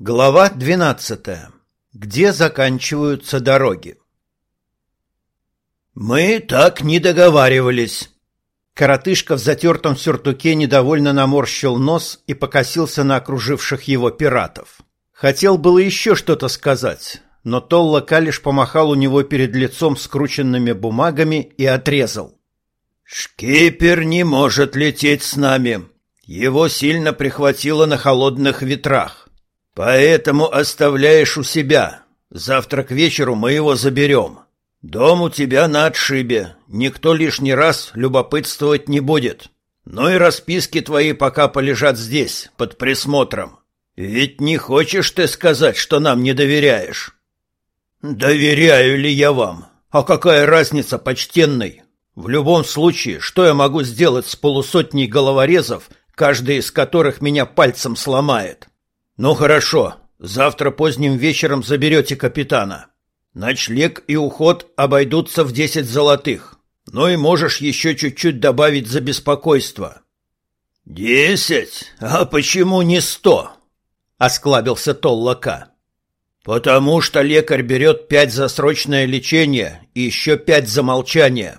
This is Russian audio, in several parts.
Глава 12. Где заканчиваются дороги? Мы так не договаривались. Коротышка в затертом сюртуке недовольно наморщил нос и покосился на окруживших его пиратов. Хотел было еще что-то сказать, но Толла Калиш помахал у него перед лицом скрученными бумагами и отрезал. «Шкипер не может лететь с нами. Его сильно прихватило на холодных ветрах. Поэтому оставляешь у себя. Завтра к вечеру мы его заберем. Дом у тебя на отшибе. Никто лишний раз любопытствовать не будет. Ну и расписки твои пока полежат здесь, под присмотром. Ведь не хочешь ты сказать, что нам не доверяешь? Доверяю ли я вам? А какая разница, почтенный? В любом случае, что я могу сделать с полусотней головорезов, каждый из которых меня пальцем сломает? «Ну хорошо, завтра поздним вечером заберете капитана. Ночлег и уход обойдутся в десять золотых. Ну и можешь еще чуть-чуть добавить за беспокойство». «Десять? А почему не сто?» — осклабился Толлака. «Потому что лекарь берет пять за срочное лечение и еще пять за молчание.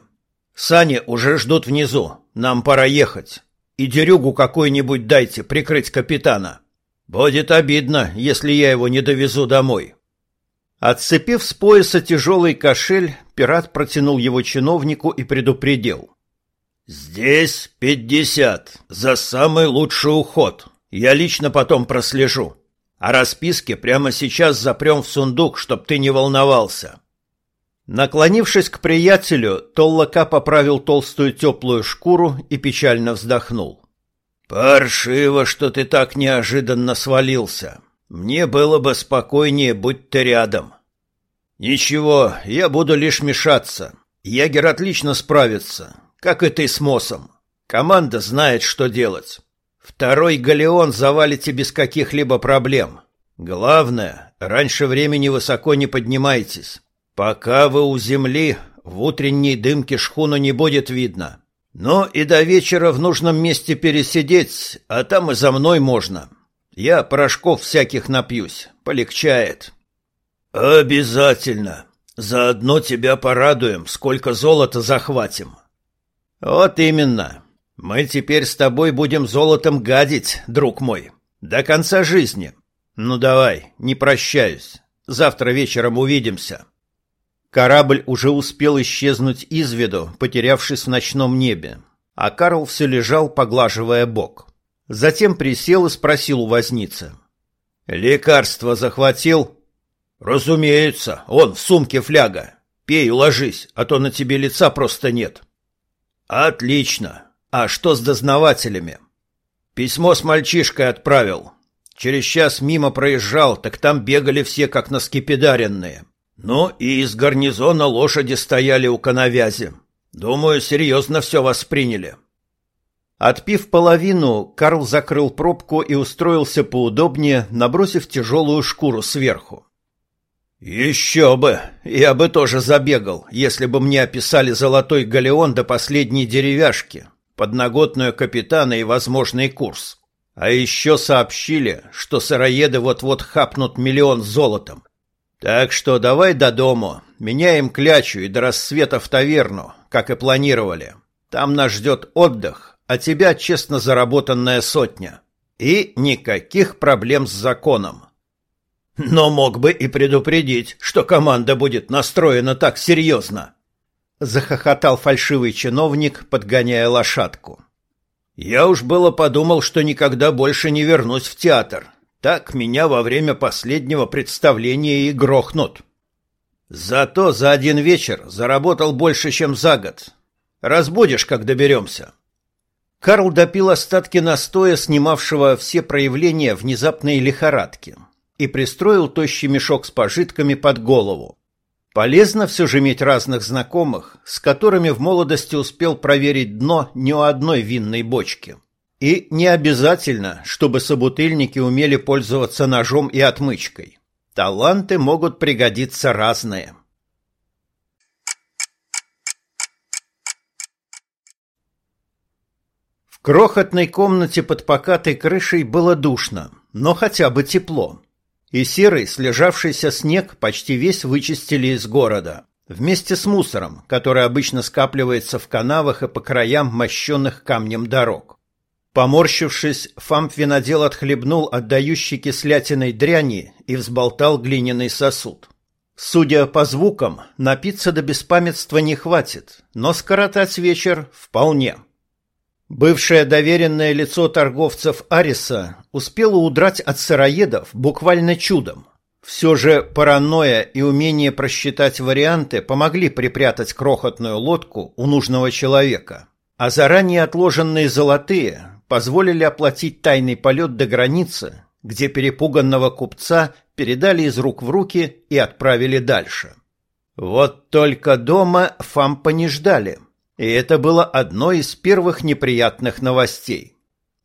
Сани уже ждут внизу, нам пора ехать. И дерюгу какой-нибудь дайте прикрыть капитана». Будет обидно, если я его не довезу домой. Отцепив с пояса тяжелый кошель, пират протянул его чиновнику и предупредил. «Здесь пятьдесят за самый лучший уход. Я лично потом прослежу. А расписки прямо сейчас запрем в сундук, чтоб ты не волновался». Наклонившись к приятелю, Толлака поправил толстую теплую шкуру и печально вздохнул. «Паршиво, что ты так неожиданно свалился. Мне было бы спокойнее, будь ты рядом». «Ничего, я буду лишь мешаться. Ягер отлично справится, как и ты с Мосом. Команда знает, что делать. Второй галеон завалите без каких-либо проблем. Главное, раньше времени высоко не поднимайтесь. Пока вы у земли, в утренней дымке шхуну не будет видно. Ну и до вечера в нужном месте пересидеть, а там и за мной можно. Я порошков всяких напьюсь, полегчает. Обязательно. Заодно тебя порадуем, сколько золота захватим. Вот именно. Мы теперь с тобой будем золотом гадить, друг мой, до конца жизни. Ну давай, не прощаюсь. Завтра вечером увидимся. Корабль уже успел исчезнуть из виду, потерявшись в ночном небе, а Карл все лежал, поглаживая бок. Затем присел и спросил у возницы. «Лекарство захватил?» «Разумеется, он в сумке фляга. Пей, ложись, а то на тебе лица просто нет». «Отлично. А что с дознавателями?» «Письмо с мальчишкой отправил. Через час мимо проезжал, так там бегали все как на скипидаренные. Ну и из гарнизона лошади стояли у коновязи. Думаю, серьезно все восприняли. Отпив половину, Карл закрыл пробку и устроился поудобнее, набросив тяжелую шкуру сверху. «Еще бы! Я бы тоже забегал, если бы мне описали золотой галеон до последней деревяшки, подноготную капитана и возможный курс. А еще сообщили, что сыроеды вот-вот хапнут миллион золотом. Так что давай до дому, меняем клячу и до рассвета в таверну, как и планировали. Там нас ждет отдых, а тебя честно заработанная сотня. И никаких проблем с законом. Но мог бы и предупредить, что команда будет настроена так серьезно. Захохотал фальшивый чиновник, подгоняя лошадку. Я уж было подумал, что никогда больше не вернусь в театр, так меня во время последнего представления и грохнут. Зато за один вечер заработал больше, чем за год. Разбудишь, как доберемся. Карл допил остатки настоя, снимавшего все проявления внезапной лихорадки, и пристроил тощий мешок с пожитками под голову. Полезно все же иметь разных знакомых, с которыми в молодости успел проверить дно не у одной винной бочки. И не обязательно, чтобы собутыльники умели пользоваться ножом и отмычкой. Таланты могут пригодиться разные. В крохотной комнате под покатой крышей было душно, но хотя бы тепло. И серый, слежавшийся снег почти весь вычистили из города, вместе с мусором, который обычно скапливается в канавах и по краям мощенных камнем дорог. Поморщившись, Фамп винодел отхлебнул отдающий кислятиной дряни и взболтал глиняный сосуд. Судя по звукам, напиться до беспамятства не хватит, но скоротать вечер вполне. Бывшее доверенное лицо торговцев Ариса успело удрать от сыроедов буквально чудом. Все же паранойя и умение просчитать варианты помогли припрятать крохотную лодку у нужного человека. А заранее отложенные золотые позволили оплатить тайный полет до границы, где перепуганного купца передали из рук в руки и отправили дальше. Вот только дома Фампа не ждали – и это было одной из первых неприятных новостей.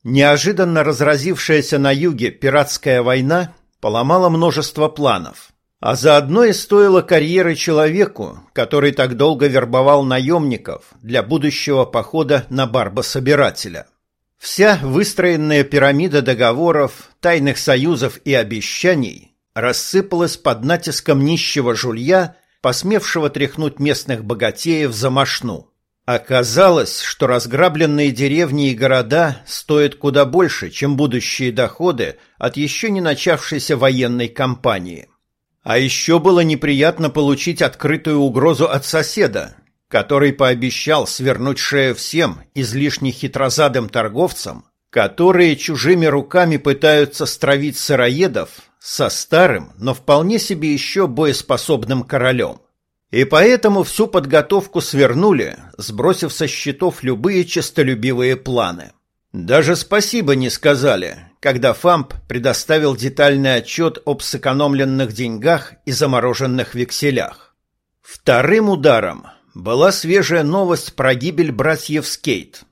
Неожиданно разразившаяся на юге пиратская война поломала множество планов, а заодно и стоила карьеры человеку, который так долго вербовал наемников для будущего похода на барбособирателя. Вся выстроенная пирамида договоров, тайных союзов и обещаний рассыпалась под натиском нищего жулья, посмевшего тряхнуть местных богатеев за мошну. Оказалось, что разграбленные деревни и города стоят куда больше, чем будущие доходы от еще не начавшейся военной кампании. А еще было неприятно получить открытую угрозу от соседа, который пообещал свернуть шею всем излишне хитрозадым торговцам, которые чужими руками пытаются стравить сыроедов со старым, но вполне себе еще боеспособным королем. И поэтому всю подготовку свернули, сбросив со счетов любые честолюбивые планы. Даже спасибо не сказали, когда ФАМП предоставил детальный отчет об сэкономленных деньгах и замороженных векселях. Вторым ударом была свежая новость про гибель братьев Скейт.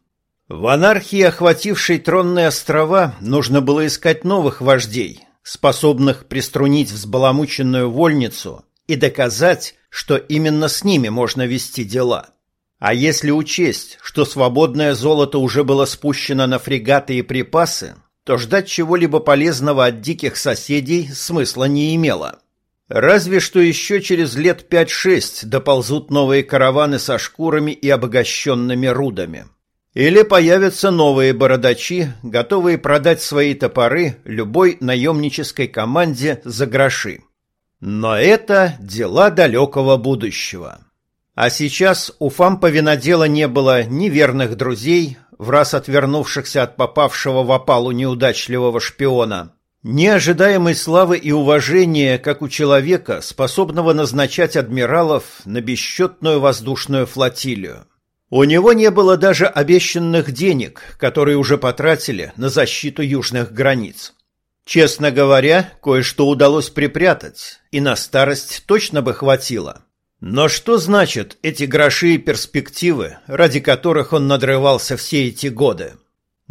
В анархии, охватившей тронные острова, нужно было искать новых вождей, способных приструнить взбаламученную вольницу и доказать, что именно с ними можно вести дела. А если учесть, что свободное золото уже было спущено на фрегаты и припасы, то ждать чего-либо полезного от диких соседей смысла не имело. Разве что еще через лет пять-шесть доползут новые караваны со шкурами и обогащенными рудами. Или появятся новые бородачи, готовые продать свои топоры любой наемнической команде за гроши. Но это дела далекого будущего. А сейчас у Фампа винодела не было ни верных друзей, в раз отвернувшихся от попавшего в опалу неудачливого шпиона, ни ожидаемой славы и уважения, как у человека, способного назначать адмиралов на бесчетную воздушную флотилию. У него не было даже обещанных денег, которые уже потратили на защиту южных границ. Честно говоря, кое-что удалось припрятать, и на старость точно бы хватило. Но что значит эти гроши и перспективы, ради которых он надрывался все эти годы?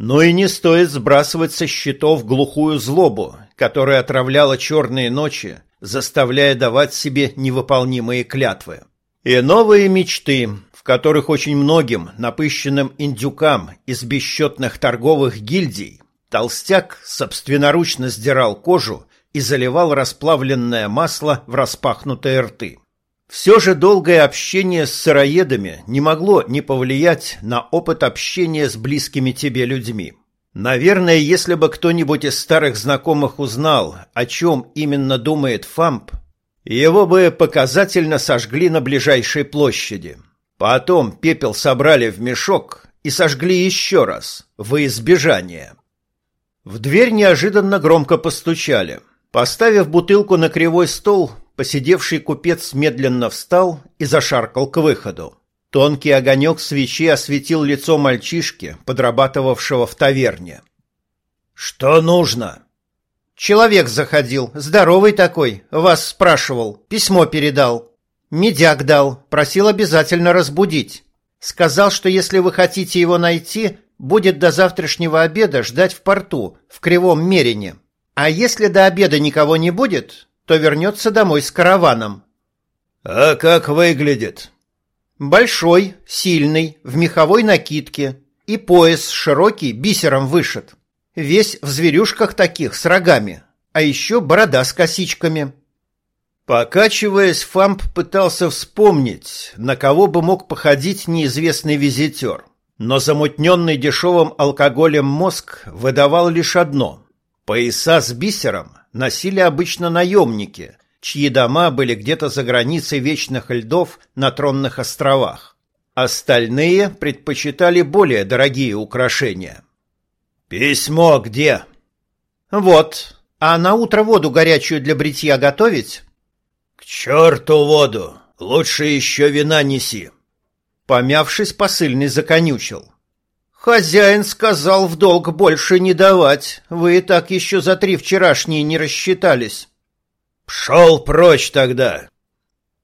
Ну и не стоит сбрасывать со счетов глухую злобу, которая отравляла черные ночи, заставляя давать себе невыполнимые клятвы. И новые мечты, в которых очень многим напыщенным индюкам из бесчетных торговых гильдий Толстяк собственноручно сдирал кожу и заливал расплавленное масло в распахнутые рты. Все же долгое общение с сыроедами не могло не повлиять на опыт общения с близкими тебе людьми. Наверное, если бы кто-нибудь из старых знакомых узнал, о чем именно думает Фамп, его бы показательно сожгли на ближайшей площади. Потом пепел собрали в мешок и сожгли еще раз, во избежание. В дверь неожиданно громко постучали. Поставив бутылку на кривой стол, посидевший купец медленно встал и зашаркал к выходу. Тонкий огонек свечи осветил лицо мальчишки, подрабатывавшего в таверне. «Что нужно?» «Человек заходил, здоровый такой, вас спрашивал, письмо передал. Медяк дал, просил обязательно разбудить. Сказал, что если вы хотите его найти, будет до завтрашнего обеда ждать в порту, в Кривом Мерине. А если до обеда никого не будет, то вернется домой с караваном. А как выглядит? Большой, сильный, в меховой накидке, и пояс широкий бисером вышит. Весь в зверюшках таких с рогами. а еще борода с косичками. Покачиваясь, Фамп пытался вспомнить, на кого бы мог походить неизвестный визитер. Но замутненный дешевым алкоголем мозг выдавал лишь одно. Пояса с бисером носили обычно наемники, чьи дома были где-то за границей вечных льдов на Тронных островах. Остальные предпочитали более дорогие украшения. «Письмо где?» «Вот. А на утро воду горячую для бритья готовить?» «К черту воду! Лучше еще вина неси!» Помявшись, посыльный законючил. «Хозяин сказал в долг больше не давать. Вы и так еще за три вчерашние не рассчитались». «Пшел прочь тогда!»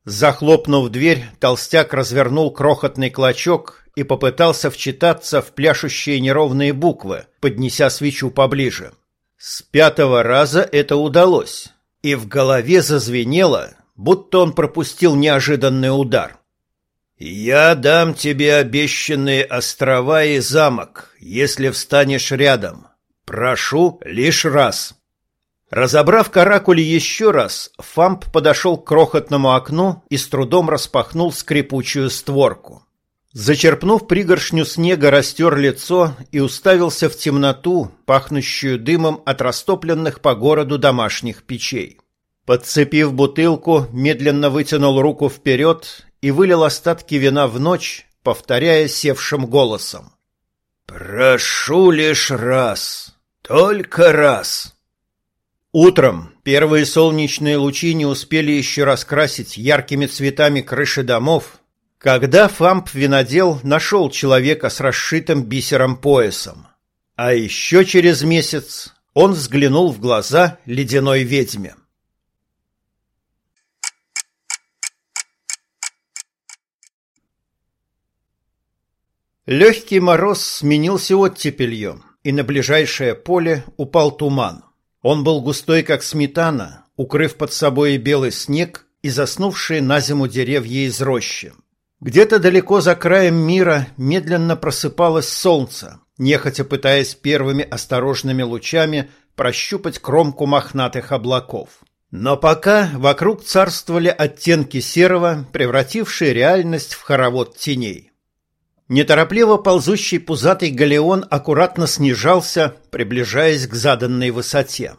Захлопнув дверь, толстяк развернул крохотный клочок и попытался вчитаться в пляшущие неровные буквы, поднеся свечу поближе. С пятого раза это удалось, и в голове зазвенело, будто он пропустил неожиданный удар. «Я дам тебе обещанные острова и замок, если встанешь рядом. Прошу лишь раз». Разобрав каракули еще раз, Фамп подошел к крохотному окну и с трудом распахнул скрипучую створку. Зачерпнув пригоршню снега, растер лицо и уставился в темноту, пахнущую дымом от растопленных по городу домашних печей. Подцепив бутылку, медленно вытянул руку вперед и вылил остатки вина в ночь, повторяя севшим голосом. «Прошу лишь раз, только раз». Утром первые солнечные лучи не успели еще раскрасить яркими цветами крыши домов, когда Фамп-винодел нашел человека с расшитым бисером поясом. А еще через месяц он взглянул в глаза ледяной ведьме. Легкий мороз сменился оттепелью, и на ближайшее поле упал туман. Он был густой, как сметана, укрыв под собой белый снег и заснувшие на зиму деревья из рощи. Где-то далеко за краем мира медленно просыпалось солнце, нехотя пытаясь первыми осторожными лучами прощупать кромку мохнатых облаков. Но пока вокруг царствовали оттенки серого, превратившие реальность в хоровод теней. Неторопливо ползущий пузатый галеон аккуратно снижался, приближаясь к заданной высоте.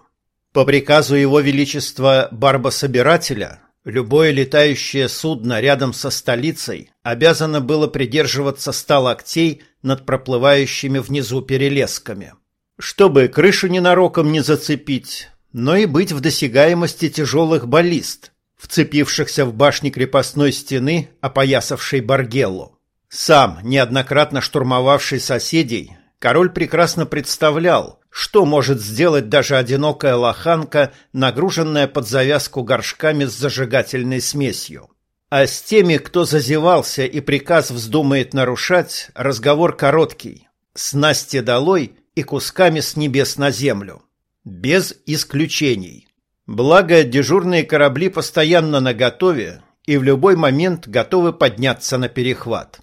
По приказу его величества Барбособирателя, любое летающее судно рядом со столицей обязано было придерживаться ста локтей над проплывающими внизу перелесками, чтобы крышу ненароком не зацепить, но и быть в досягаемости тяжелых баллист, вцепившихся в башни крепостной стены, опоясавшей Баргеллу. Сам, неоднократно штурмовавший соседей, король прекрасно представлял, что может сделать даже одинокая лоханка, нагруженная под завязку горшками с зажигательной смесью. А с теми, кто зазевался и приказ вздумает нарушать, разговор короткий. Снасти долой и кусками с небес на землю. Без исключений. Благо, дежурные корабли постоянно наготове и в любой момент готовы подняться на перехват.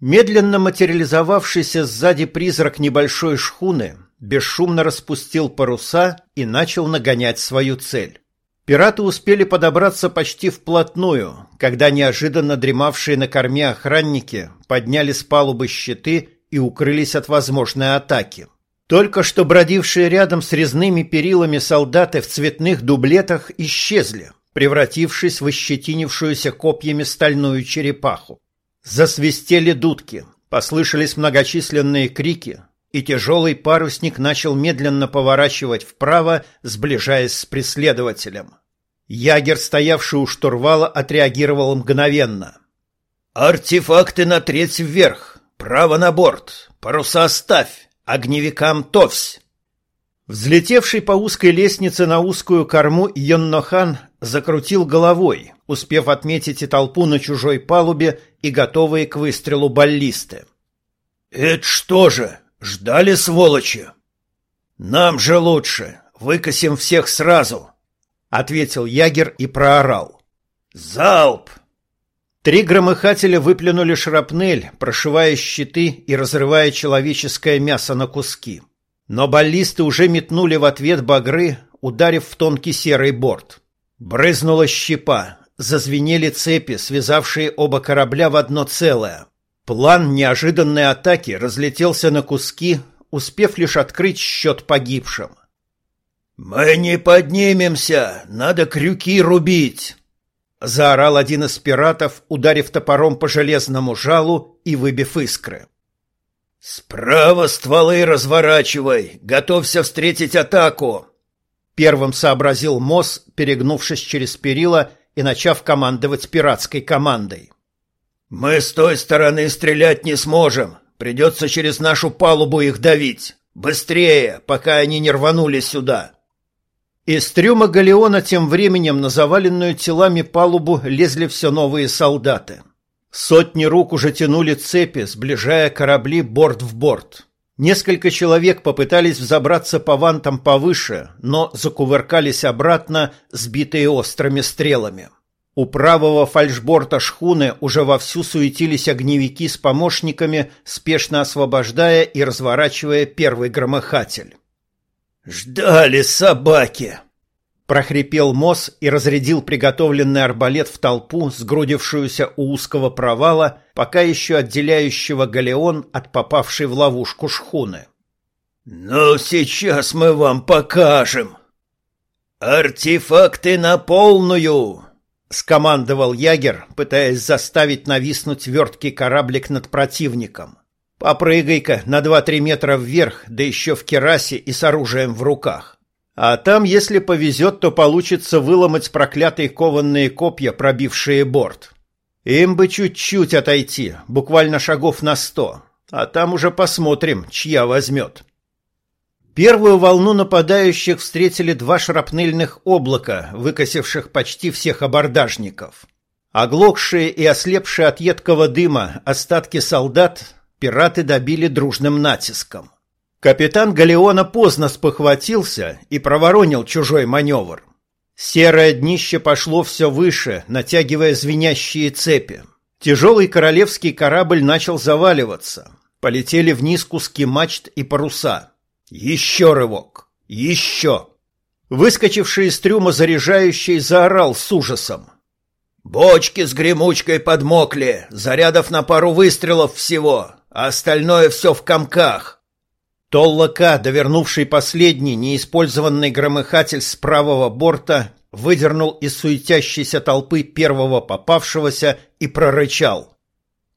Медленно материализовавшийся сзади призрак небольшой шхуны бесшумно распустил паруса и начал нагонять свою цель. Пираты успели подобраться почти вплотную, когда неожиданно дремавшие на корме охранники подняли с палубы щиты и укрылись от возможной атаки. Только что бродившие рядом с резными перилами солдаты в цветных дублетах исчезли, превратившись в ощетинившуюся копьями стальную черепаху. Засвистели дудки, послышались многочисленные крики, и тяжелый парусник начал медленно поворачивать вправо, сближаясь с преследователем. Ягер, стоявший у штурвала, отреагировал мгновенно. «Артефакты на треть вверх, право на борт, паруса ставь, огневикам товсь!» Взлетевший по узкой лестнице на узкую корму Йоннохан закрутил головой, успев отметить и толпу на чужой палубе, и готовые к выстрелу баллисты. «Это что же, ждали сволочи?» «Нам же лучше, выкосим всех сразу», — ответил ягер и проорал. «Залп!» Три громыхателя выплюнули шрапнель, прошивая щиты и разрывая человеческое мясо на куски. Но баллисты уже метнули в ответ багры, ударив в тонкий серый борт. Брызнула щепа, зазвенели цепи, связавшие оба корабля в одно целое. План неожиданной атаки разлетелся на куски, успев лишь открыть счет погибшим. «Мы не поднимемся! Надо крюки рубить!» Заорал один из пиратов, ударив топором по железному жалу и выбив искры. «Справа стволы разворачивай! Готовься встретить атаку!» Первым сообразил Мосс, перегнувшись через перила и начав командовать пиратской командой. «Мы с той стороны стрелять не сможем. Придется через нашу палубу их давить. Быстрее, пока они не рванули сюда!» Из трюма галеона тем временем на заваленную телами палубу лезли все новые солдаты. Сотни рук уже тянули цепи, сближая корабли борт в борт. Несколько человек попытались взобраться по вантам повыше, но закувыркались обратно, сбитые острыми стрелами. У правого фальшборта шхуны уже вовсю суетились огневики с помощниками, спешно освобождая и разворачивая первый громыхатель. «Ждали собаки!» Прохрипел Мосс и разрядил приготовленный арбалет в толпу, сгрудившуюся у узкого провала, пока еще отделяющего галеон от попавшей в ловушку шхуны. «Ну, сейчас мы вам покажем!» «Артефакты на полную!» — скомандовал ягер, пытаясь заставить нависнуть верткий кораблик над противником. «Попрыгай-ка на два-три метра вверх, да еще в керасе и с оружием в руках. А там, если повезет, то получится выломать проклятые кованные копья, пробившие борт. Им бы чуть-чуть отойти, буквально шагов на сто. А там уже посмотрим, чья возьмет. Первую волну нападающих встретили два шрапнельных облака, выкосивших почти всех абордажников. Оглохшие и ослепшие от едкого дыма остатки солдат пираты добили дружным натиском. Капитан Галеона поздно спохватился и проворонил чужой маневр. Серое днище пошло все выше, натягивая звенящие цепи. Тяжелый королевский корабль начал заваливаться. Полетели вниз куски мачт и паруса. Еще рывок. Еще. Выскочивший из трюма заряжающий заорал с ужасом. «Бочки с гремучкой подмокли, зарядов на пару выстрелов всего, а остальное все в комках. Толлака, довернувший последний неиспользованный громыхатель с правого борта, выдернул из суетящейся толпы первого попавшегося и прорычал.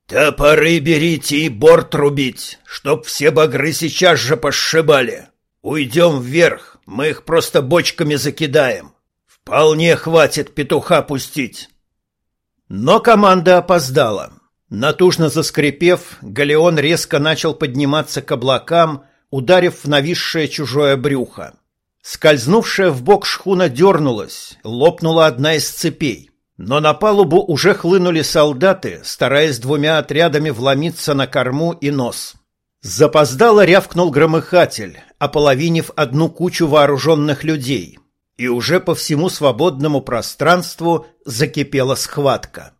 «Топоры берите и борт рубить, чтоб все багры сейчас же пошибали. Уйдем вверх, мы их просто бочками закидаем. Вполне хватит петуха пустить». Но команда опоздала. Натужно заскрипев, галеон резко начал подниматься к облакам, ударив в нависшее чужое брюхо. Скользнувшая в бок шхуна дернулась, лопнула одна из цепей. Но на палубу уже хлынули солдаты, стараясь двумя отрядами вломиться на корму и нос. Запоздало рявкнул громыхатель, ополовинив одну кучу вооруженных людей. И уже по всему свободному пространству закипела схватка.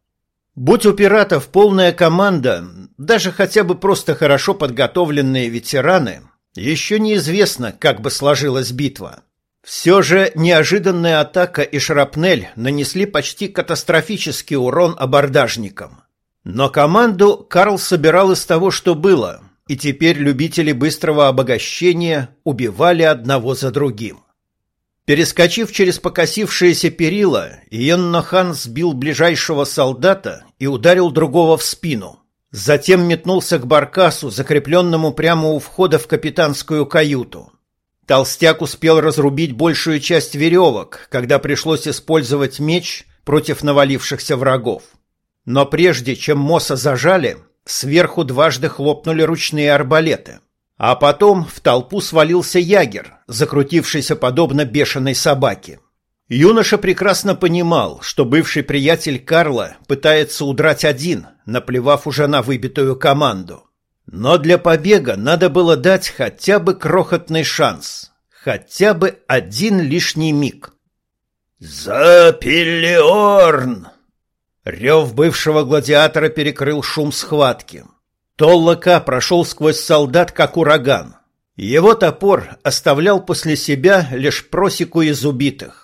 Будь у пиратов полная команда, даже хотя бы просто хорошо подготовленные ветераны, еще неизвестно, как бы сложилась битва. Все же неожиданная атака и шрапнель нанесли почти катастрофический урон абордажникам. Но команду Карл собирал из того, что было, и теперь любители быстрого обогащения убивали одного за другим. Перескочив через покосившиеся перила, Йеннохан сбил ближайшего солдата и ударил другого в спину – Затем метнулся к баркасу, закрепленному прямо у входа в капитанскую каюту. Толстяк успел разрубить большую часть веревок, когда пришлось использовать меч против навалившихся врагов. Но прежде чем Моса зажали, сверху дважды хлопнули ручные арбалеты. А потом в толпу свалился ягер, закрутившийся подобно бешеной собаке. Юноша прекрасно понимал, что бывший приятель Карла пытается удрать один, наплевав уже на выбитую команду. Но для побега надо было дать хотя бы крохотный шанс, хотя бы один лишний миг. «За Пелиорн!» Рев бывшего гладиатора перекрыл шум схватки. Толлока прошел сквозь солдат, как ураган. Его топор оставлял после себя лишь просеку из убитых.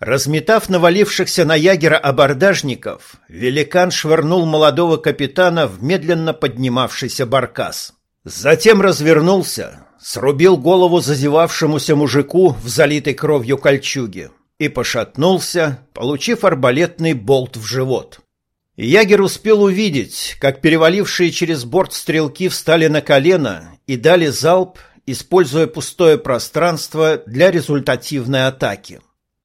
Разметав навалившихся на ягера абордажников, великан швырнул молодого капитана в медленно поднимавшийся баркас. Затем развернулся, срубил голову зазевавшемуся мужику в залитой кровью кольчуге и пошатнулся, получив арбалетный болт в живот. Ягер успел увидеть, как перевалившие через борт стрелки встали на колено и дали залп, используя пустое пространство для результативной атаки.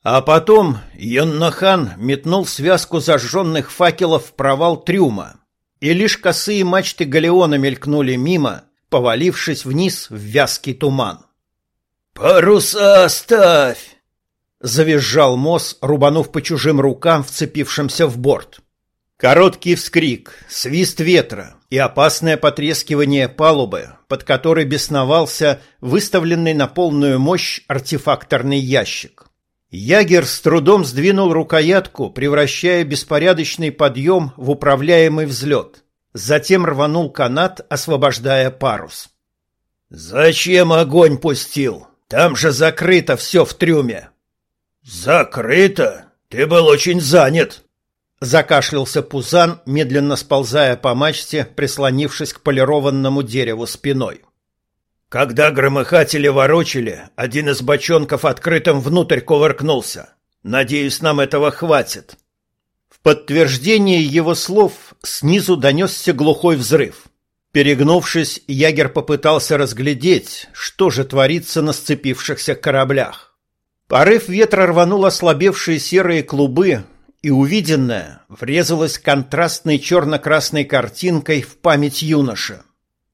А потом Йоннахан метнул связку зажженных факелов в провал трюма, и лишь косые мачты галеона мелькнули мимо, повалившись вниз в вязкий туман. «Паруса оставь!» — завизжал Мосс, рубанув по чужим рукам, вцепившимся в борт. Короткий вскрик, свист ветра и опасное потрескивание палубы, под которой бесновался выставленный на полную мощь артефакторный ящик. Ягер с трудом сдвинул рукоятку, превращая беспорядочный подъем в управляемый взлет. Затем рванул канат, освобождая парус. «Зачем огонь пустил? Там же закрыто все в трюме!» «Закрыто? Ты был очень занят!» Закашлялся Пузан, медленно сползая по мачте, прислонившись к полированному дереву спиной. Когда громыхатели ворочили, один из бочонков открытым внутрь кувыркнулся. Надеюсь, нам этого хватит. В подтверждение его слов снизу донесся глухой взрыв. Перегнувшись, ягер попытался разглядеть, что же творится на сцепившихся кораблях. Порыв ветра рванул ослабевшие серые клубы, и увиденное врезалось контрастной черно-красной картинкой в память юноши.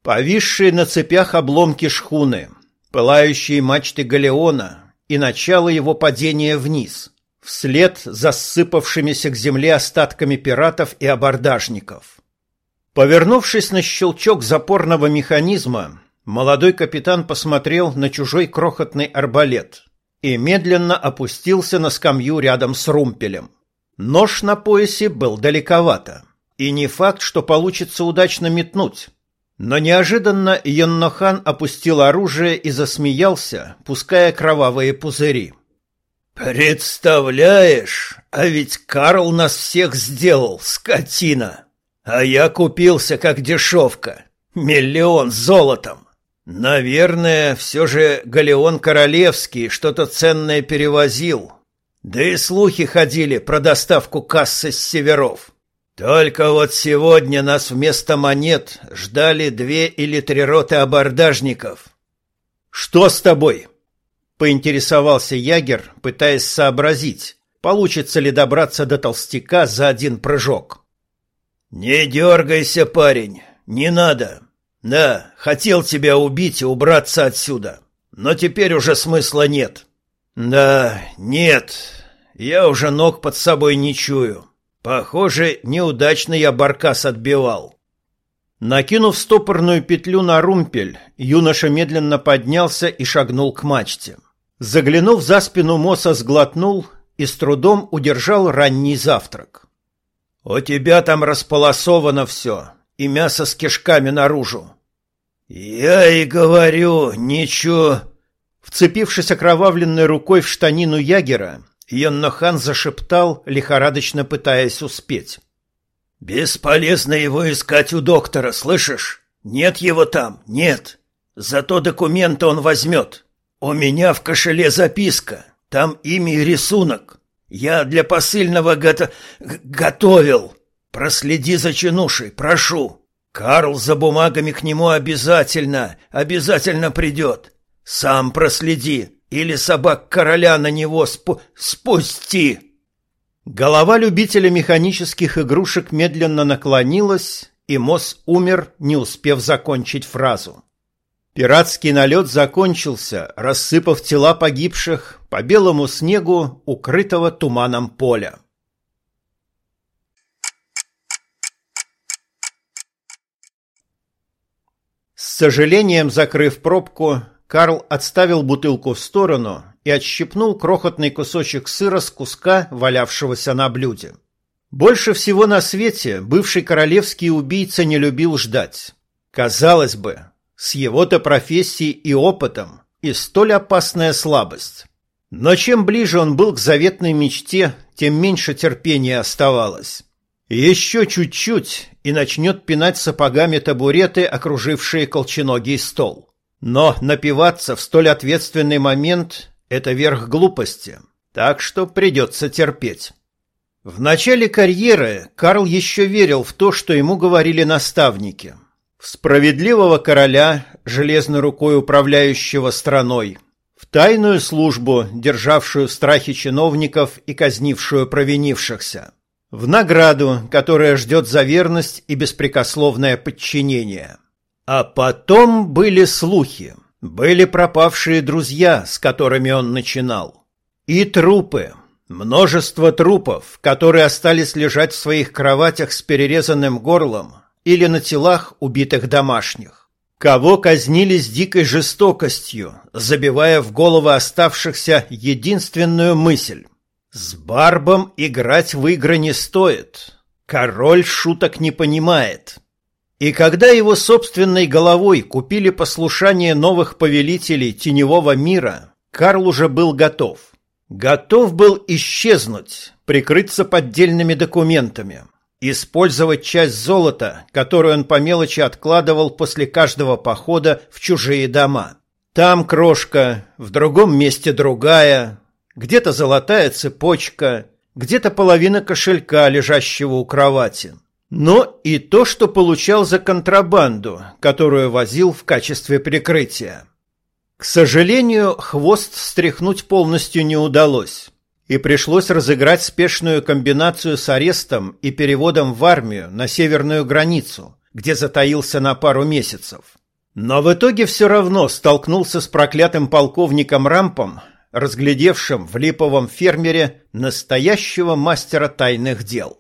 Повисшие на цепях обломки шхуны, пылающие мачты галеона и начало его падения вниз, вслед за ссыпавшимися к земле остатками пиратов и абордажников. Повернувшись на щелчок запорного механизма, молодой капитан посмотрел на чужой крохотный арбалет и медленно опустился на скамью рядом с румпелем. Нож на поясе был далековато, и не факт, что получится удачно метнуть. Но неожиданно Йоннохан опустил оружие и засмеялся, пуская кровавые пузыри. «Представляешь, а ведь Карл нас всех сделал, скотина! А я купился как дешевка, миллион золотом! Наверное, все же Галеон Королевский что-то ценное перевозил, да и слухи ходили про доставку кассы с северов. Только вот сегодня нас вместо монет ждали две или три роты абордажников. «Что с тобой?» — поинтересовался ягер, пытаясь сообразить, получится ли добраться до толстяка за один прыжок. «Не дергайся, парень, не надо. Да, хотел тебя убить и убраться отсюда, но теперь уже смысла нет». Да, нет, я уже ног под собой не чую. Похоже, неудачно я баркас отбивал. Накинув стопорную петлю на румпель, юноша медленно поднялся и шагнул к мачте. Заглянув за спину Моса, сглотнул и с трудом удержал ранний завтрак. — У тебя там располосовано все, и мясо с кишками наружу. — Я и говорю, ничего... Вцепившись окровавленной рукой в штанину ягера, Йоннохан зашептал, лихорадочно пытаясь успеть. «Бесполезно его искать у доктора, слышишь? Нет его там, нет. Зато документы он возьмет. У меня в кошеле записка, там имя и рисунок. Я для посыльного гото... готовил. Проследи за чинушей, прошу. Карл за бумагами к нему обязательно, обязательно придет. Сам проследи, или собак короля на него спу спусти. Голова любителя механических игрушек медленно наклонилась, и Мосс умер, не успев закончить фразу. Пиратский налет закончился, рассыпав тела погибших по белому снегу, укрытого туманом поля. С сожалением закрыв пробку, Карл отставил бутылку в сторону и отщипнул крохотный кусочек сыра с куска, валявшегося на блюде. Больше всего на свете бывший королевский убийца не любил ждать. Казалось бы, С его-то профессией и опытом и столь опасная слабость. Но чем ближе он был к заветной мечте, тем меньше терпения оставалось. Еще чуть-чуть, и начнет пинать сапогами табуреты, окружившие колченогий стол. Но напиваться в столь ответственный момент – это верх глупости, так что придется терпеть. В начале карьеры Карл еще верил в то, что ему говорили наставники. В справедливого короля, железной рукой управляющего страной – в тайную службу, державшую в страхе чиновников и казнившую провинившихся, в награду, которая ждет за верность и беспрекословное подчинение. А потом были слухи, были пропавшие друзья, с которыми он начинал, и трупы, множество трупов, которые остались лежать в своих кроватях с перерезанным горлом или на телах убитых домашних. Кого казнили с дикой жестокостью, забивая в головы оставшихся единственную мысль. С Барбом играть в игры не стоит. Король шуток не понимает. И когда его собственной головой купили послушание новых повелителей теневого мира, Карл уже был готов. Готов был исчезнуть, прикрыться поддельными документами, Использовать часть золота, которую он по мелочи откладывал после каждого похода в чужие дома. Там крошка, в другом месте другая, где-то золотая цепочка, где-то половина кошелька, лежащего у кровати. Но и то, что получал за контрабанду, которую возил в качестве прикрытия. К сожалению, хвост стряхнуть полностью не удалось и пришлось разыграть спешную комбинацию с арестом и переводом в армию на северную границу, где затаился на пару месяцев. Но в итоге все равно столкнулся с проклятым полковником Рампом, разглядевшим в липовом фермере настоящего мастера тайных дел.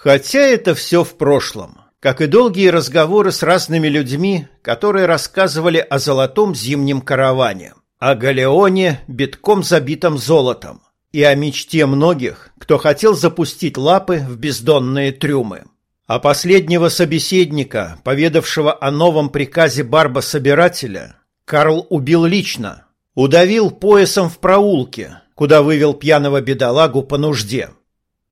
Хотя это все в прошлом, как и долгие разговоры с разными людьми, которые рассказывали о золотом зимнем караване, о галеоне, битком забитом золотом, и о мечте многих, кто хотел запустить лапы в бездонные трюмы. А последнего собеседника, поведавшего о новом приказе Барба-собирателя, Карл убил лично, удавил поясом в проулке, куда вывел пьяного бедолагу по нужде.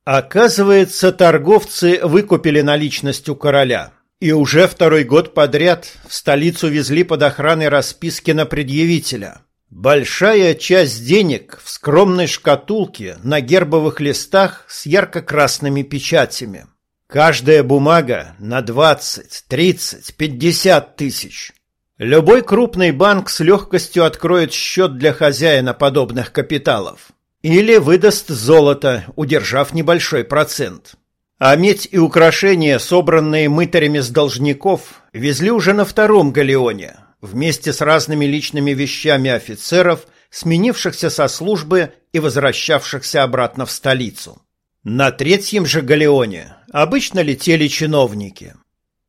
Оказывается, торговцы выкупили наличность у короля, и уже второй год подряд в столицу везли под охраной расписки на предъявителя – Большая часть денег в скромной шкатулке на гербовых листах с ярко-красными печатями. Каждая бумага на 20, 30, 50 тысяч. Любой крупный банк с легкостью откроет счет для хозяина подобных капиталов. Или выдаст золото, удержав небольшой процент. А медь и украшения, собранные мытарями с должников, везли уже на втором галеоне – вместе с разными личными вещами офицеров, сменившихся со службы и возвращавшихся обратно в столицу. На третьем же галеоне обычно летели чиновники.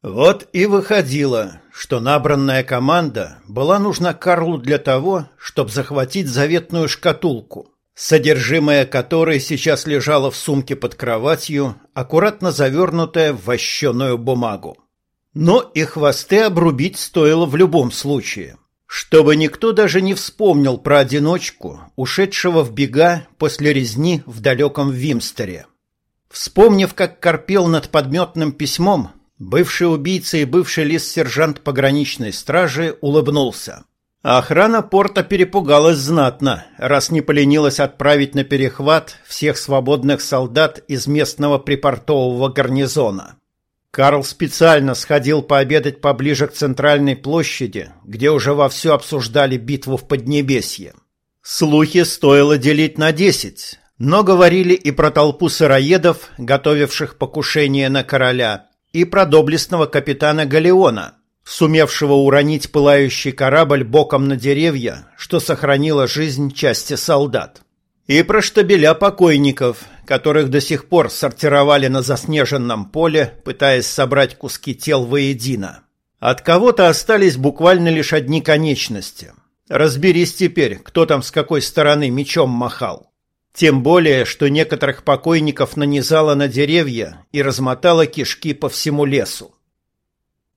Вот и выходило, что набранная команда была нужна Карлу для того, чтобы захватить заветную шкатулку, содержимое которой сейчас лежало в сумке под кроватью, аккуратно завернутое в вощеную бумагу. Но и хвосты обрубить стоило в любом случае, чтобы никто даже не вспомнил про одиночку, ушедшего в бега после резни в далеком Вимстере. Вспомнив, как корпел над подметным письмом, бывший убийца и бывший лис-сержант пограничной стражи улыбнулся. Охрана порта перепугалась знатно, раз не поленилась отправить на перехват всех свободных солдат из местного припортового гарнизона. Карл специально сходил пообедать поближе к центральной площади, где уже вовсю обсуждали битву в Поднебесье. Слухи стоило делить на десять, но говорили и про толпу сыроедов, готовивших покушение на короля, и про доблестного капитана Галеона, сумевшего уронить пылающий корабль боком на деревья, что сохранило жизнь части солдат. И про штабеля покойников, которых до сих пор сортировали на заснеженном поле, пытаясь собрать куски тел воедино. От кого-то остались буквально лишь одни конечности. Разберись теперь, кто там с какой стороны мечом махал. Тем более, что некоторых покойников нанизало на деревья и размотало кишки по всему лесу.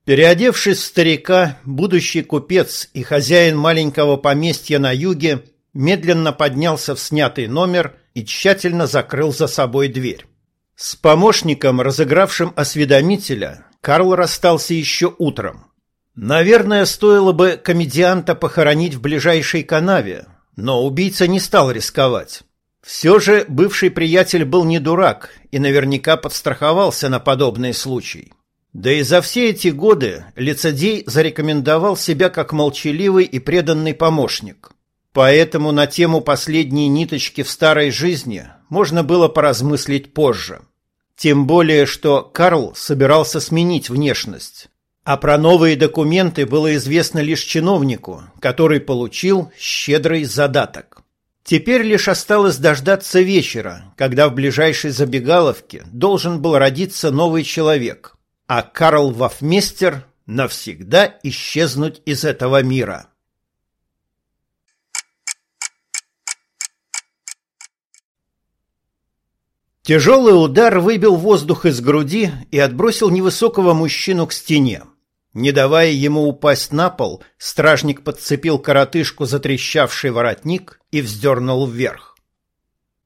Переодевшись в старика, будущий купец и хозяин маленького поместья на юге медленно поднялся в снятый номер и тщательно закрыл за собой дверь. С помощником, разыгравшим осведомителя, Карл расстался еще утром. Наверное, стоило бы комедианта похоронить в ближайшей канаве, но убийца не стал рисковать. Все же бывший приятель был не дурак и наверняка подстраховался на подобный случай. Да и за все эти годы лицедей зарекомендовал себя как молчаливый и преданный помощник. Поэтому на тему последней ниточки в старой жизни можно было поразмыслить позже. Тем более, что Карл собирался сменить внешность. А про новые документы было известно лишь чиновнику, который получил щедрый задаток. Теперь лишь осталось дождаться вечера, когда в ближайшей забегаловке должен был родиться новый человек, а Карл Вафместер навсегда исчезнуть из этого мира. Тяжелый удар выбил воздух из груди и отбросил невысокого мужчину к стене. Не давая ему упасть на пол, стражник подцепил коротышку за трещавший воротник и вздернул вверх.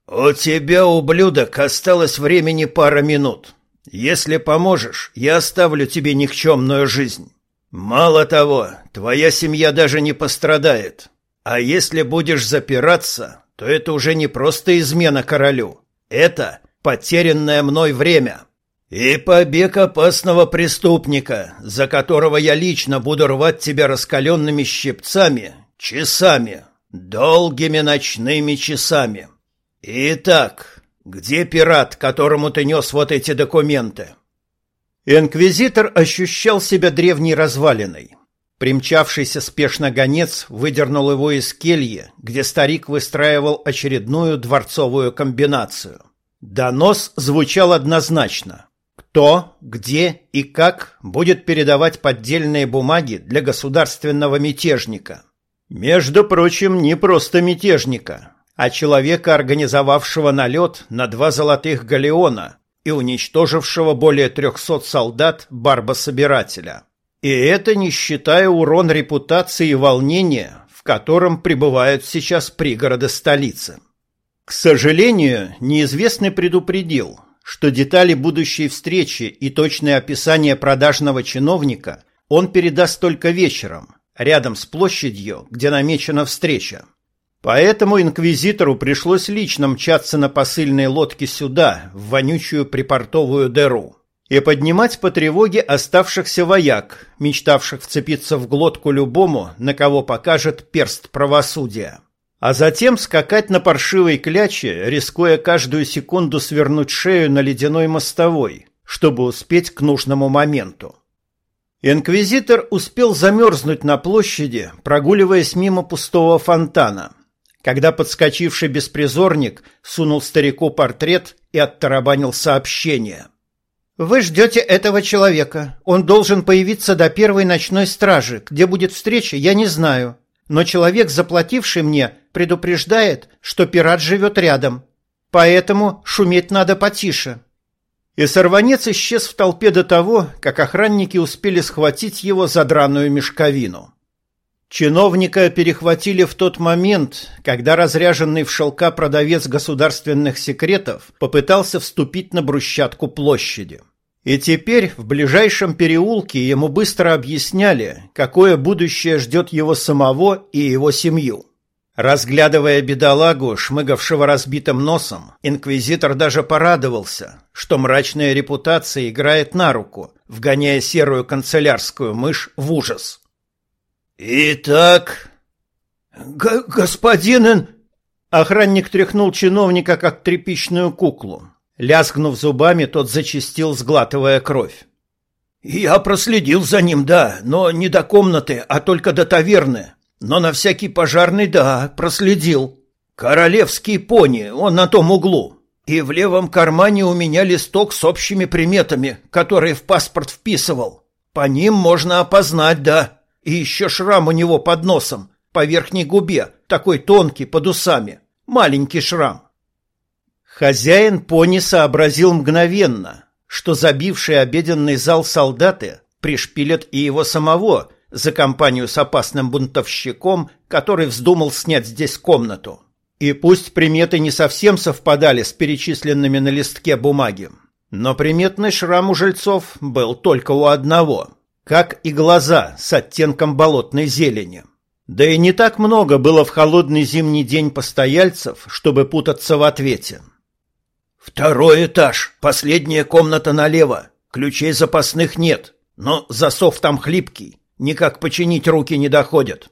«У тебя, ублюдок, осталось времени пара минут. Если поможешь, я оставлю тебе никчемную жизнь. Мало того, твоя семья даже не пострадает. А если будешь запираться, то это уже не просто измена королю. Это потерянное мной время». И побег опасного преступника, за которого я лично буду рвать тебя раскаленными щипцами, часами, долгими ночными часами. Итак, где пират, которому ты нес вот эти документы? Инквизитор ощущал себя древней развалиной. Примчавшийся спешно гонец выдернул его из кельи, где старик выстраивал очередную дворцовую комбинацию. Донос звучал однозначно. Кто, где и как будет передавать поддельные бумаги для государственного мятежника. Между прочим, не просто мятежника, а человека, организовавшего налет на два золотых галеона и уничтожившего более трехсот солдат Барба-собирателя. И это не считая урон репутации и волнения, в котором пребывают сейчас пригороды столицы. К сожалению, неизвестный предупредил, что детали будущей встречи и точное описание продажного чиновника он передаст только вечером, рядом с площадью, где намечена встреча. Поэтому инквизитору пришлось лично мчаться на посыльной лодке сюда, в вонючую припортовую дыру, и поднимать по тревоге оставшихся вояк, мечтавших вцепиться в глотку любому, на кого покажет перст правосудия а затем скакать на паршивой кляче, рискуя каждую секунду свернуть шею на ледяной мостовой, чтобы успеть к нужному моменту. Инквизитор успел замерзнуть на площади, прогуливаясь мимо пустого фонтана, когда подскочивший беспризорник сунул старику портрет и оттарабанил сообщение. «Вы ждете этого человека. Он должен появиться до первой ночной стражи. Где будет встреча, я не знаю но человек, заплативший мне, предупреждает, что пират живет рядом. Поэтому шуметь надо потише. И сорванец исчез в толпе до того, как охранники успели схватить его за драную мешковину. Чиновника перехватили в тот момент, когда разряженный в шелка продавец государственных секретов попытался вступить на брусчатку площади. И теперь в ближайшем переулке ему быстро объясняли, какое будущее ждет его самого и его семью. Разглядывая бедолагу, шмыгавшего разбитым носом, инквизитор даже порадовался, что мрачная репутация играет на руку, вгоняя серую канцелярскую мышь в ужас. «Итак...» «Господин...» Охранник тряхнул чиновника, как тряпичную куклу. Лязгнув зубами, тот зачистил, сглатывая кровь. «Я проследил за ним, да, но не до комнаты, а только до таверны. Но на всякий пожарный, да, проследил. Королевский пони, он на том углу. И в левом кармане у меня листок с общими приметами, которые в паспорт вписывал. По ним можно опознать, да. И еще шрам у него под носом, по верхней губе, такой тонкий, под усами. Маленький шрам. Хозяин пони сообразил мгновенно, что забившие обеденный зал солдаты пришпилят и его самого за компанию с опасным бунтовщиком, который вздумал снять здесь комнату. И пусть приметы не совсем совпадали с перечисленными на листке бумаги, но приметный шрам у жильцов был только у одного, как и глаза с оттенком болотной зелени. Да и не так много было в холодный зимний день постояльцев, чтобы путаться в ответе. «Второй этаж, последняя комната налево. Ключей запасных нет, но засов там хлипкий, никак починить руки не доходят».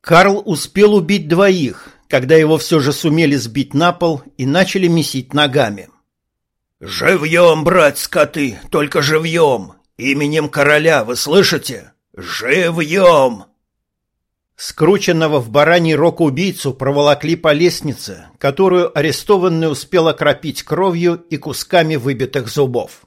Карл успел убить двоих, когда его все же сумели сбить на пол и начали месить ногами. «Живьем, брать скоты, только живьем! Именем короля, вы слышите? Живьем!» Скрученного в бараний рог убийцу проволокли по лестнице, которую арестованный успел окропить кровью и кусками выбитых зубов.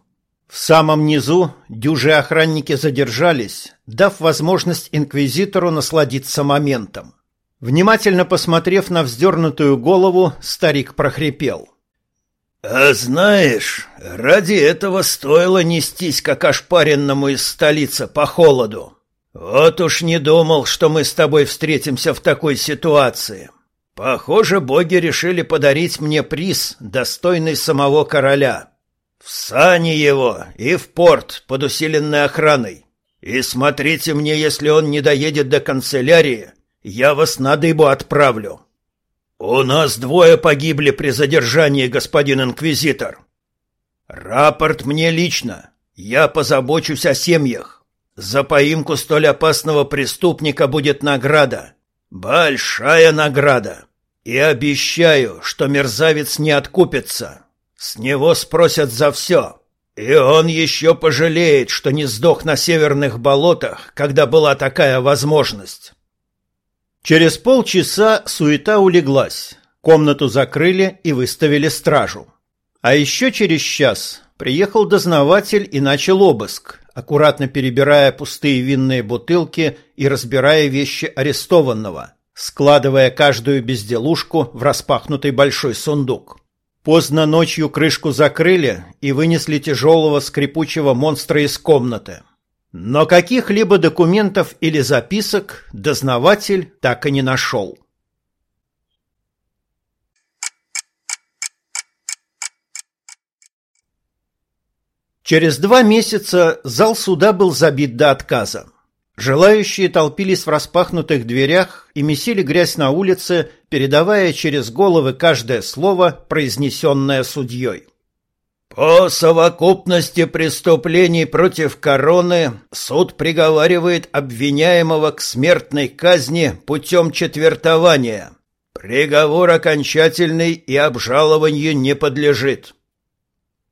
В самом низу дюжи охранники задержались, дав возможность инквизитору насладиться моментом. Внимательно посмотрев на вздернутую голову, старик прохрипел. «А знаешь, ради этого стоило нестись, как ошпаренному из столицы по холоду. Вот уж не думал, что мы с тобой встретимся в такой ситуации. Похоже, боги решили подарить мне приз, достойный самого короля». В сани его и в порт под усиленной охраной. И смотрите мне, если он не доедет до канцелярии, я вас на дыбу отправлю. У нас двое погибли при задержании, господин инквизитор. Рапорт мне лично. Я позабочусь о семьях. За поимку столь опасного преступника будет награда. Большая награда. И обещаю, что мерзавец не откупится. С него спросят за все. И он еще пожалеет, что не сдох на северных болотах, когда была такая возможность. Через полчаса суета улеглась. Комнату закрыли и выставили стражу. А еще через час приехал дознаватель и начал обыск, аккуратно перебирая пустые винные бутылки и разбирая вещи арестованного, складывая каждую безделушку в распахнутый большой сундук. Поздно ночью крышку закрыли и вынесли тяжелого скрипучего монстра из комнаты. Но каких-либо документов или записок дознаватель так и не нашел. Через два месяца зал суда был забит до отказа. Желающие толпились в распахнутых дверях и месили грязь на улице, передавая через головы каждое слово, произнесенное судьей. По совокупности преступлений против короны суд приговаривает обвиняемого к смертной казни путем четвертования. Приговор окончательный и обжалованию не подлежит.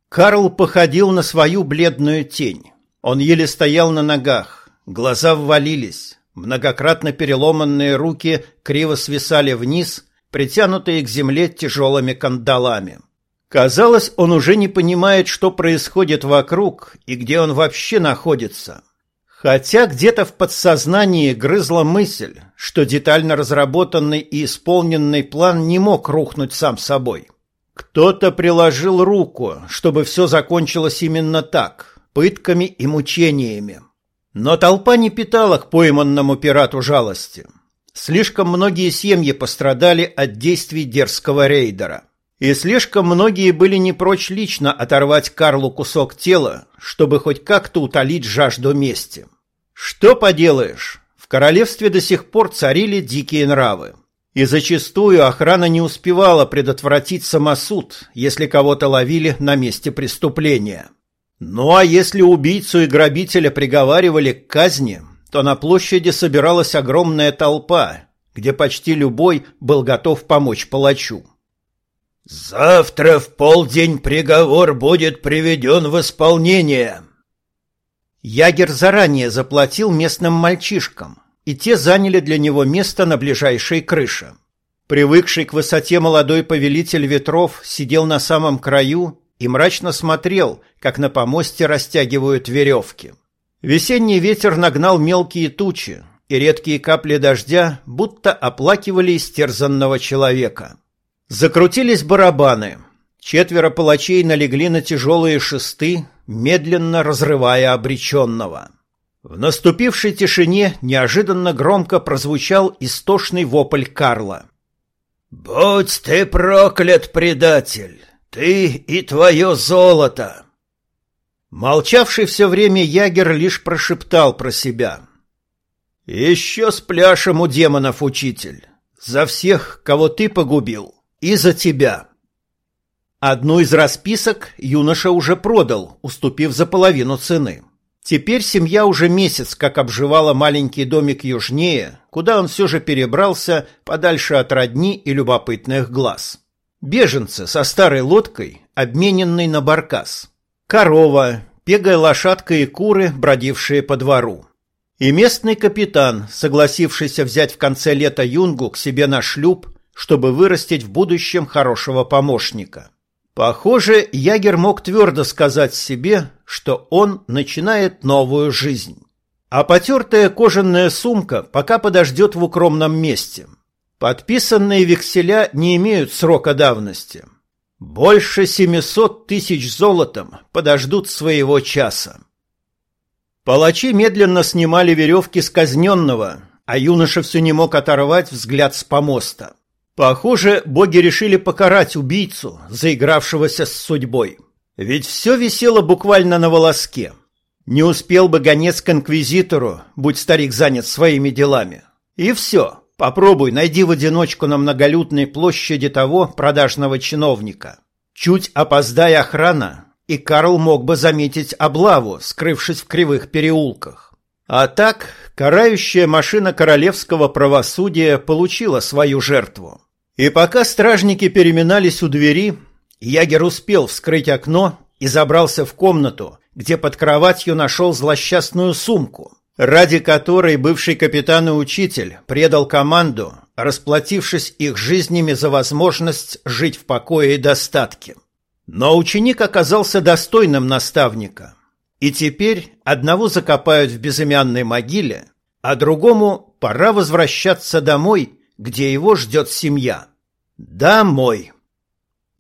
Карл походил на свою бледную тень. Он еле стоял на ногах. Глаза ввалились, многократно переломанные руки криво свисали вниз, притянутые к земле тяжелыми кандалами. Казалось, он уже не понимает, что происходит вокруг и где он вообще находится. Хотя где-то в подсознании грызла мысль, что детально разработанный и исполненный план не мог рухнуть сам собой. Кто-то приложил руку, чтобы все закончилось именно так, пытками и мучениями. Но толпа не питала к пойманному пирату жалости. Слишком многие семьи пострадали от действий дерзкого рейдера. И слишком многие были не прочь лично оторвать Карлу кусок тела, чтобы хоть как-то утолить жажду мести. Что поделаешь, в королевстве до сих пор царили дикие нравы. И зачастую охрана не успевала предотвратить самосуд, если кого-то ловили на месте преступления. Ну а если убийцу и грабителя приговаривали к казни, то на площади собиралась огромная толпа, где почти любой был готов помочь палачу. «Завтра в полдень приговор будет приведен в исполнение». Ягер заранее заплатил местным мальчишкам, и те заняли для него место на ближайшей крыше. Привыкший к высоте молодой повелитель ветров сидел на самом краю и мрачно смотрел, как на помосте растягивают веревки. Весенний ветер нагнал мелкие тучи, и редкие капли дождя будто оплакивали истерзанного человека. Закрутились барабаны. Четверо палачей налегли на тяжелые шесты, медленно разрывая обреченного. В наступившей тишине неожиданно громко прозвучал истошный вопль Карла. «Будь ты проклят, предатель! Ты и твое золото!» Молчавший все время ягер лишь прошептал про себя. «Еще с пляшем у демонов, учитель! За всех, кого ты погубил, и за тебя!» Одну из расписок юноша уже продал, уступив за половину цены. Теперь семья уже месяц как обживала маленький домик южнее, куда он все же перебрался подальше от родни и любопытных глаз. Беженцы со старой лодкой, обмененной на баркас. Корова, пегая лошадка и куры, бродившие по двору. И местный капитан, согласившийся взять в конце лета юнгу к себе на шлюп, чтобы вырастить в будущем хорошего помощника. Похоже, Ягер мог твердо сказать себе, что он начинает новую жизнь. А потертая кожаная сумка пока подождет в укромном месте. Подписанные векселя не имеют срока давности. Больше 700 тысяч золотом подождут своего часа. Палачи медленно снимали веревки с казненного, а юноша все не мог оторвать взгляд с помоста. Похоже, боги решили покарать убийцу, заигравшегося с судьбой. Ведь все висело буквально на волоске. Не успел бы гонец к инквизитору, будь старик занят своими делами. И все. Попробуй, найди в одиночку на многолюдной площади того продажного чиновника. Чуть опоздая охрана, и Карл мог бы заметить облаву, скрывшись в кривых переулках. А так, карающая машина королевского правосудия получила свою жертву. И пока стражники переминались у двери, Ягер успел вскрыть окно и забрался в комнату, где под кроватью нашел злосчастную сумку, ради которой бывший капитан и учитель предал команду, расплатившись их жизнями за возможность жить в покое и достатке. Но ученик оказался достойным наставника. И теперь одного закопают в безымянной могиле, а другому пора возвращаться домой где его ждет семья. Домой.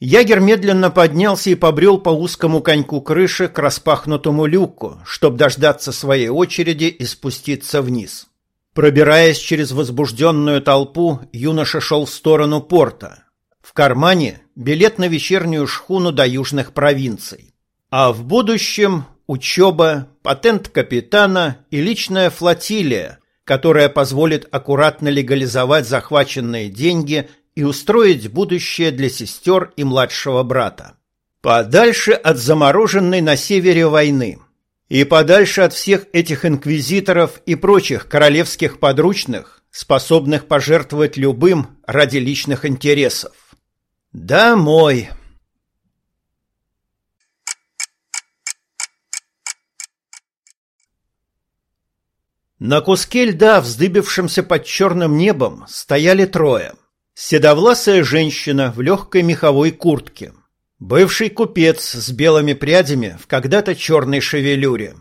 Ягер медленно поднялся и побрел по узкому коньку крыши к распахнутому люку, чтобы дождаться своей очереди и спуститься вниз. Пробираясь через возбужденную толпу, юноша шел в сторону порта. В кармане билет на вечернюю шхуну до южных провинций. А в будущем учеба, патент капитана и личная флотилия, которая позволит аккуратно легализовать захваченные деньги и устроить будущее для сестер и младшего брата. Подальше от замороженной на севере войны. И подальше от всех этих инквизиторов и прочих королевских подручных, способных пожертвовать любым ради личных интересов. Домой. На куске льда, вздыбившемся под черным небом, стояли трое. Седовласая женщина в легкой меховой куртке. Бывший купец с белыми прядями в когда-то черной шевелюре.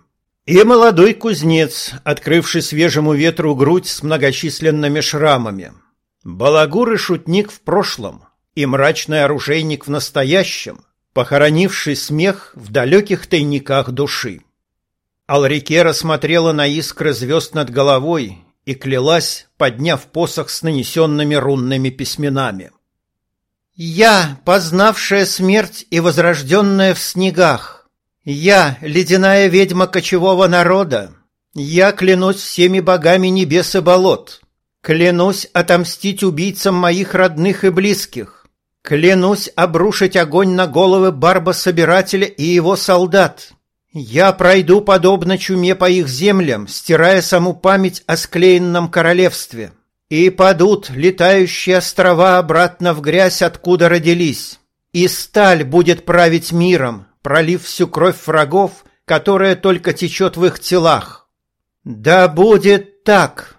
И молодой кузнец, открывший свежему ветру грудь с многочисленными шрамами. Балагур и шутник в прошлом, и мрачный оружейник в настоящем, похоронивший смех в далеких тайниках души. Алрикера смотрела на искры звезд над головой и клялась, подняв посох с нанесенными рунными письменами. «Я, познавшая смерть и возрожденная в снегах, я, ледяная ведьма кочевого народа, я клянусь всеми богами небес и болот, клянусь отомстить убийцам моих родных и близких, клянусь обрушить огонь на головы Барба-собирателя и его солдат, я пройду подобно чуме по их землям, стирая саму память о склеенном королевстве. И падут летающие острова обратно в грязь, откуда родились. И сталь будет править миром, пролив всю кровь врагов, которая только течет в их телах. Да будет так!»